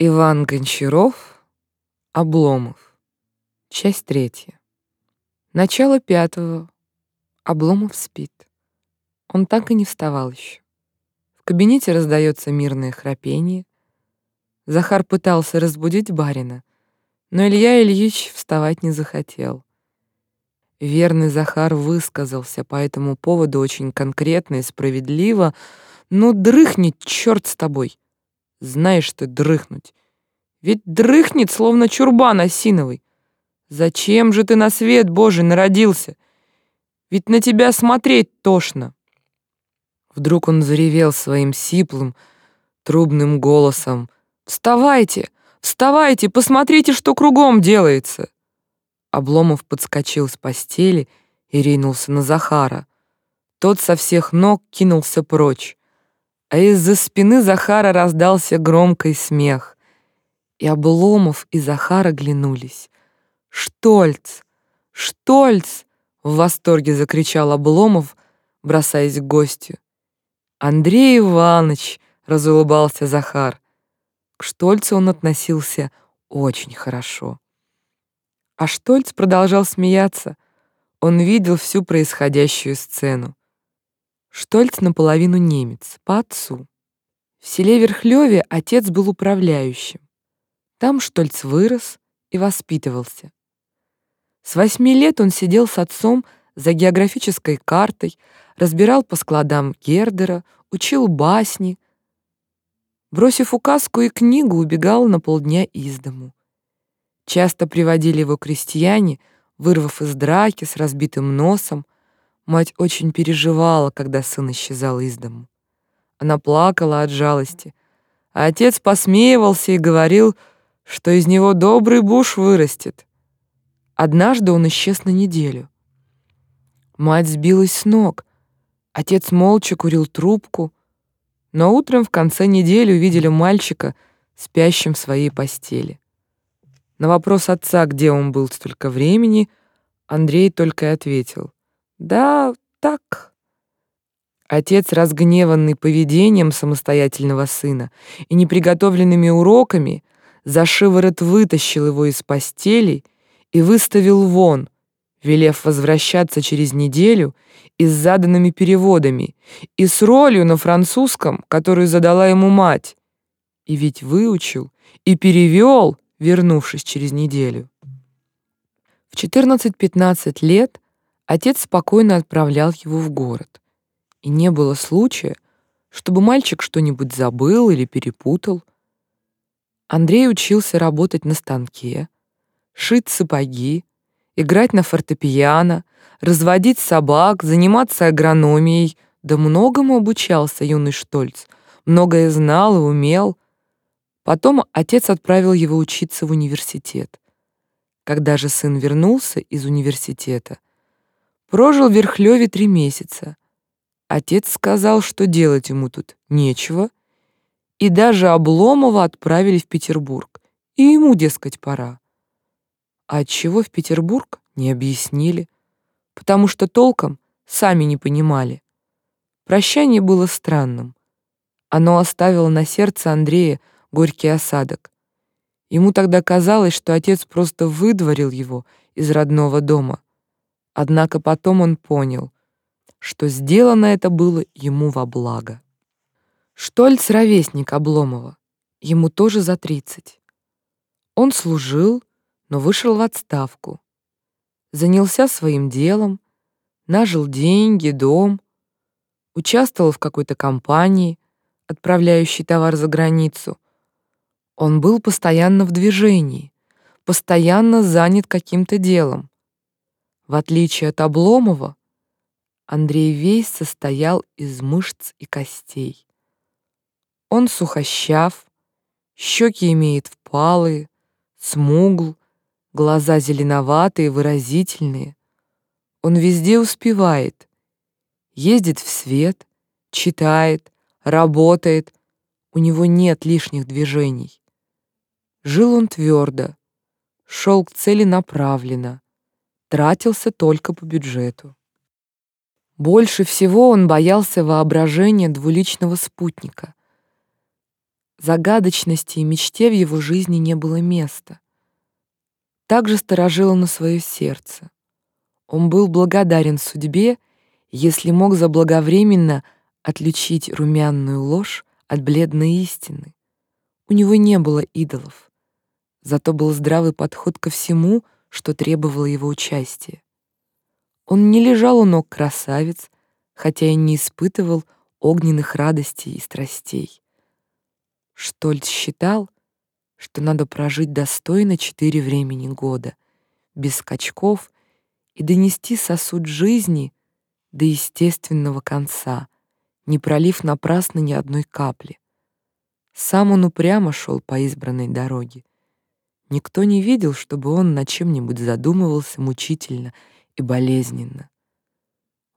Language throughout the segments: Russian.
Иван Гончаров, Обломов. Часть третья. Начало пятого. Обломов спит. Он так и не вставал еще. В кабинете раздается мирное храпение. Захар пытался разбудить барина, но Илья Ильич вставать не захотел. Верный Захар высказался по этому поводу очень конкретно и справедливо. «Ну, дрыхнет, черт с тобой!» Знаешь ты дрыхнуть. Ведь дрыхнет, словно чурбан осиновый. Зачем же ты на свет Божий народился? Ведь на тебя смотреть тошно. Вдруг он заревел своим сиплым, трубным голосом. «Вставайте! Вставайте! Посмотрите, что кругом делается!» Обломов подскочил с постели и ринулся на Захара. Тот со всех ног кинулся прочь а из-за спины Захара раздался громкий смех. И Обломов и Захар оглянулись. «Штольц! Штольц!» — в восторге закричал Обломов, бросаясь к гостю. «Андрей Иванович!» — разулыбался Захар. К Штольцу он относился очень хорошо. А Штольц продолжал смеяться. Он видел всю происходящую сцену. Штольц наполовину немец, по отцу. В селе Верхлёве отец был управляющим. Там Штольц вырос и воспитывался. С восьми лет он сидел с отцом за географической картой, разбирал по складам Гердера, учил басни. Бросив указку и книгу, убегал на полдня из дому. Часто приводили его крестьяне, вырвав из драки с разбитым носом, Мать очень переживала, когда сын исчезал из дому. Она плакала от жалости, а отец посмеивался и говорил, что из него добрый буш вырастет. Однажды он исчез на неделю. Мать сбилась с ног. Отец молча курил трубку, но утром в конце недели увидели мальчика, спящим в своей постели. На вопрос отца, где он был столько времени, Андрей только и ответил. Да, так. Отец, разгневанный поведением самостоятельного сына и неприготовленными уроками, за шиворот вытащил его из постели и выставил вон, велев возвращаться через неделю и с заданными переводами, и с ролью на французском, которую задала ему мать. И ведь выучил и перевел, вернувшись через неделю. В 14-15 лет Отец спокойно отправлял его в город. И не было случая, чтобы мальчик что-нибудь забыл или перепутал. Андрей учился работать на станке, шить сапоги, играть на фортепиано, разводить собак, заниматься агрономией, да многому обучался юный Штольц, многое знал и умел. Потом отец отправил его учиться в университет. Когда же сын вернулся из университета, Прожил в Верхлёве три месяца. Отец сказал, что делать ему тут нечего, и даже Обломова отправили в Петербург, и ему, дескать, пора. А отчего в Петербург, не объяснили, потому что толком сами не понимали. Прощание было странным. Оно оставило на сердце Андрея горький осадок. Ему тогда казалось, что отец просто выдворил его из родного дома, Однако потом он понял, что сделано это было ему во благо. Штольц — ровесник Обломова, ему тоже за тридцать. Он служил, но вышел в отставку. Занялся своим делом, нажил деньги, дом, участвовал в какой-то компании, отправляющей товар за границу. Он был постоянно в движении, постоянно занят каким-то делом. В отличие от Обломова, Андрей весь состоял из мышц и костей. Он сухощав, щеки имеет впалые, смугл, глаза зеленоватые, выразительные. Он везде успевает, ездит в свет, читает, работает, у него нет лишних движений. Жил он твердо, шел к цели направленно, тратился только по бюджету. Больше всего он боялся воображения двуличного спутника. Загадочности и мечте в его жизни не было места. Также сторожило на свое сердце. Он был благодарен судьбе, если мог заблаговременно отличить румяную ложь от бледной истины. У него не было идолов, зато был здравый подход ко всему, что требовало его участия. Он не лежал у ног красавиц, хотя и не испытывал огненных радостей и страстей. Штольц считал, что надо прожить достойно четыре времени года, без скачков, и донести сосуд жизни до естественного конца, не пролив напрасно ни одной капли. Сам он упрямо шел по избранной дороге. Никто не видел, чтобы он над чем-нибудь задумывался мучительно и болезненно.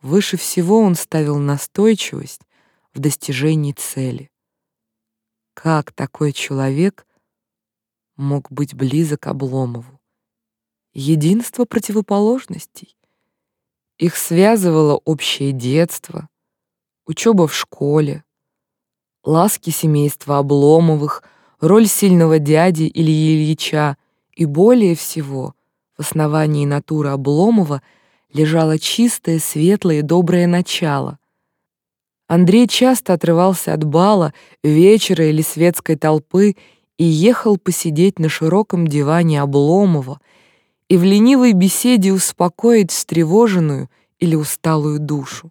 Выше всего он ставил настойчивость в достижении цели. Как такой человек мог быть близок Обломову? Единство противоположностей. Их связывало общее детство, учеба в школе, ласки семейства Обломовых, роль сильного дяди Ильи Ильича и более всего в основании натуры Обломова лежало чистое, светлое и доброе начало. Андрей часто отрывался от бала, вечера или светской толпы и ехал посидеть на широком диване Обломова и в ленивой беседе успокоить встревоженную или усталую душу.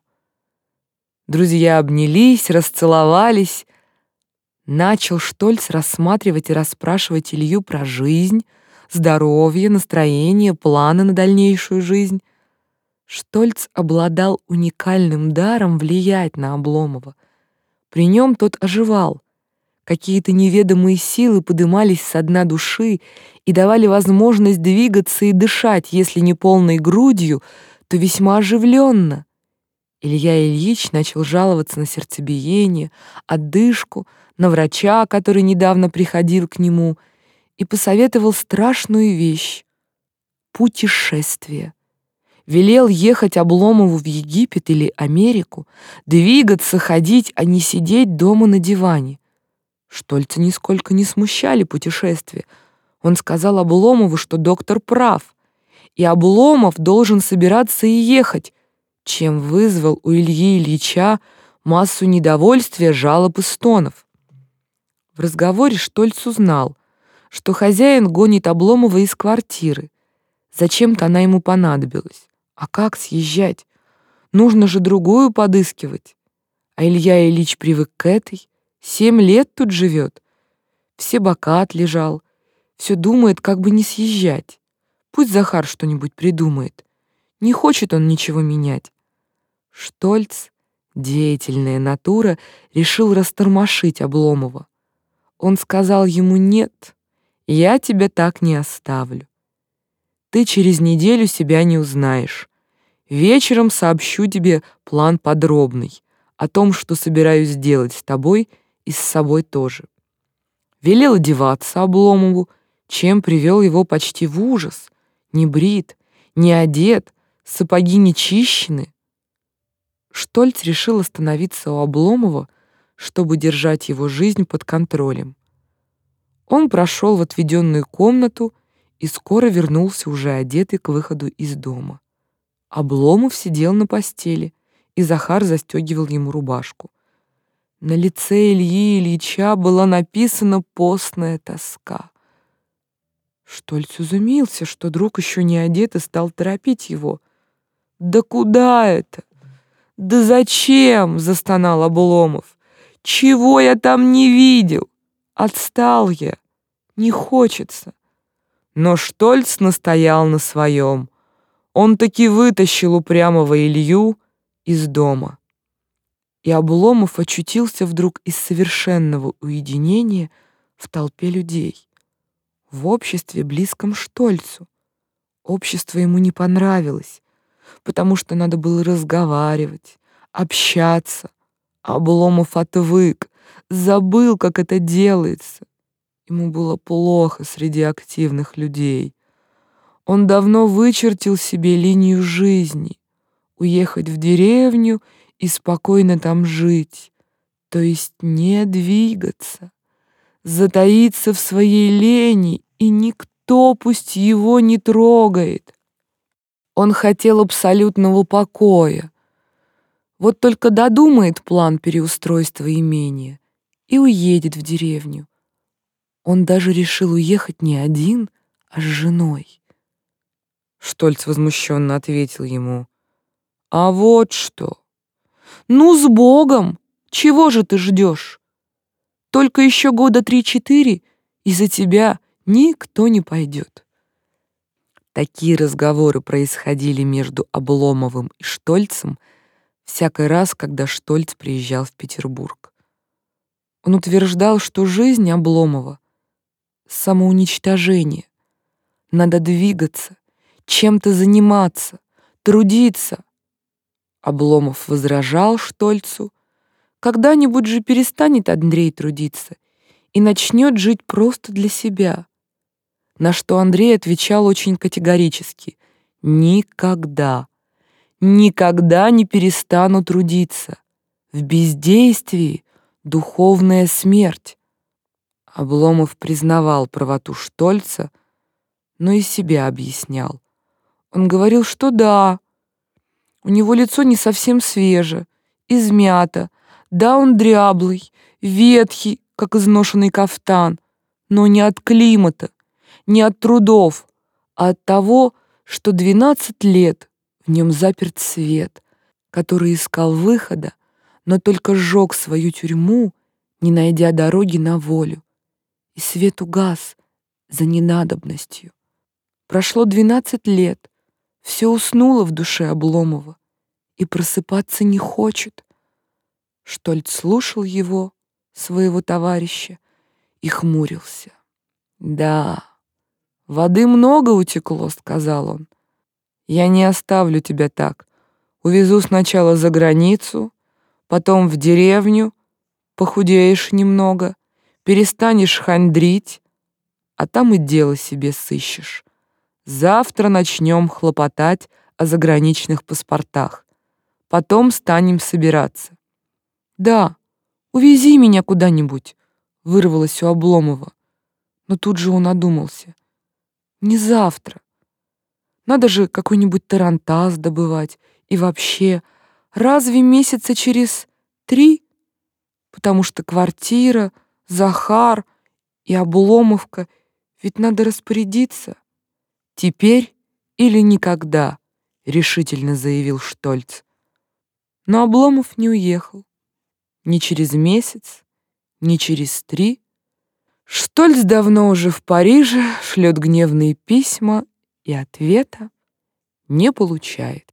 Друзья обнялись, расцеловались. Начал Штольц рассматривать и расспрашивать Илью про жизнь, здоровье, настроение, планы на дальнейшую жизнь. Штольц обладал уникальным даром влиять на Обломова. При нем тот оживал. Какие-то неведомые силы подымались со дна души и давали возможность двигаться и дышать, если не полной грудью, то весьма оживленно. Илья Ильич начал жаловаться на сердцебиение, отдышку, на врача, который недавно приходил к нему, и посоветовал страшную вещь — путешествие. Велел ехать Обломову в Египет или Америку, двигаться, ходить, а не сидеть дома на диване. Штольца нисколько не смущали путешествия. Он сказал Обломову, что доктор прав, и Обломов должен собираться и ехать, чем вызвал у Ильи Ильича массу недовольствия, жалоб и стонов. В разговоре Штольц узнал, что хозяин гонит Обломова из квартиры. Зачем-то она ему понадобилась. А как съезжать? Нужно же другую подыскивать. А Илья Ильич привык к этой. Семь лет тут живет. Все бока отлежал. Все думает, как бы не съезжать. Пусть Захар что-нибудь придумает. Не хочет он ничего менять. Штольц, деятельная натура, решил растормошить Обломова. Он сказал ему «нет, я тебя так не оставлю. Ты через неделю себя не узнаешь. Вечером сообщу тебе план подробный о том, что собираюсь сделать с тобой и с собой тоже». Велел одеваться Обломову, чем привел его почти в ужас. Не брит, не одет, сапоги не чищены. Штольц решил остановиться у Обломова, чтобы держать его жизнь под контролем. Он прошел в отведенную комнату и скоро вернулся уже одетый к выходу из дома. Обломов сидел на постели, и Захар застегивал ему рубашку. На лице Ильи Ильича была написана постная тоска. Штольц изумился, что друг еще не одет и стал торопить его. «Да куда это? Да зачем?» — застонал Обломов. «Чего я там не видел? Отстал я. Не хочется». Но Штольц настоял на своем. Он таки вытащил упрямого Илью из дома. И Обломов очутился вдруг из совершенного уединения в толпе людей в обществе, близком Штольцу. Общество ему не понравилось, потому что надо было разговаривать, общаться. Обломов отвык, забыл, как это делается. Ему было плохо среди активных людей. Он давно вычертил себе линию жизни, уехать в деревню и спокойно там жить, то есть не двигаться затаится в своей лени, и никто пусть его не трогает. Он хотел абсолютного покоя. Вот только додумает план переустройства имения и уедет в деревню. Он даже решил уехать не один, а с женой. Штольц возмущенно ответил ему. «А вот что! Ну, с Богом! Чего же ты ждешь? Только еще года три-четыре, и за тебя никто не пойдет». Такие разговоры происходили между Обломовым и Штольцем всякий раз, когда Штольц приезжал в Петербург. Он утверждал, что жизнь Обломова — самоуничтожение. Надо двигаться, чем-то заниматься, трудиться. Обломов возражал Штольцу. Когда-нибудь же перестанет Андрей трудиться и начнет жить просто для себя. На что Андрей отвечал очень категорически. Никогда, никогда не перестану трудиться. В бездействии духовная смерть. Обломов признавал правоту Штольца, но и себя объяснял. Он говорил, что да, у него лицо не совсем свежее, измято, да, он дряблый, ветхий, как изношенный кафтан, но не от климата, не от трудов, а от того, что двенадцать лет в нем заперт свет, который искал выхода, но только сжег свою тюрьму, не найдя дороги на волю. И свет угас за ненадобностью. Прошло двенадцать лет, все уснуло в душе Обломова и просыпаться не хочет. Штольц слушал его, своего товарища, и хмурился. «Да, воды много утекло», — сказал он. «Я не оставлю тебя так. Увезу сначала за границу, потом в деревню, похудеешь немного, перестанешь хандрить, а там и дело себе сыщешь. Завтра начнем хлопотать о заграничных паспортах. Потом станем собираться. Да, увези меня куда-нибудь, вырвалось у Обломова. Но тут же он одумался. Не завтра. Надо же какой-нибудь тарантас добывать. И вообще, разве месяца через три? Потому что квартира, Захар и Обломовка, ведь надо распорядиться. «Теперь или никогда», — решительно заявил Штольц. Но Обломов не уехал. Ни через месяц, ни через три. Штольц давно уже в Париже шлет гневные письма и ответа не получает.